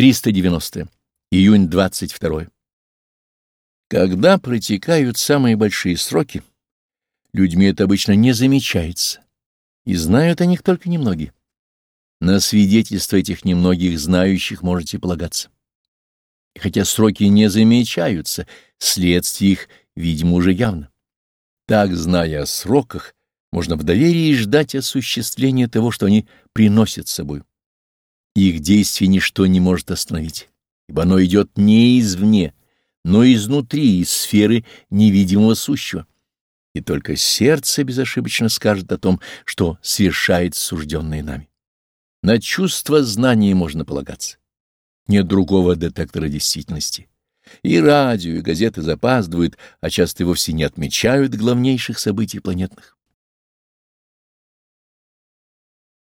390. Июнь 22. Когда протекают самые большие сроки, людьми это обычно не замечается, и знают о них только немногие. На свидетельство этих немногих знающих можете полагаться. И хотя сроки не замечаются, следствие их, видимо, уже явно. Так, зная о сроках, можно в доверии ждать осуществления того, что они приносят с собой. Их действие ничто не может остановить, ибо оно идет не извне, но изнутри, из сферы невидимого сущего. И только сердце безошибочно скажет о том, что совершает сужденное нами. На чувство знания можно полагаться. Нет другого детектора действительности. И радио, и газеты запаздывают, а часто и вовсе не отмечают главнейших событий планетных.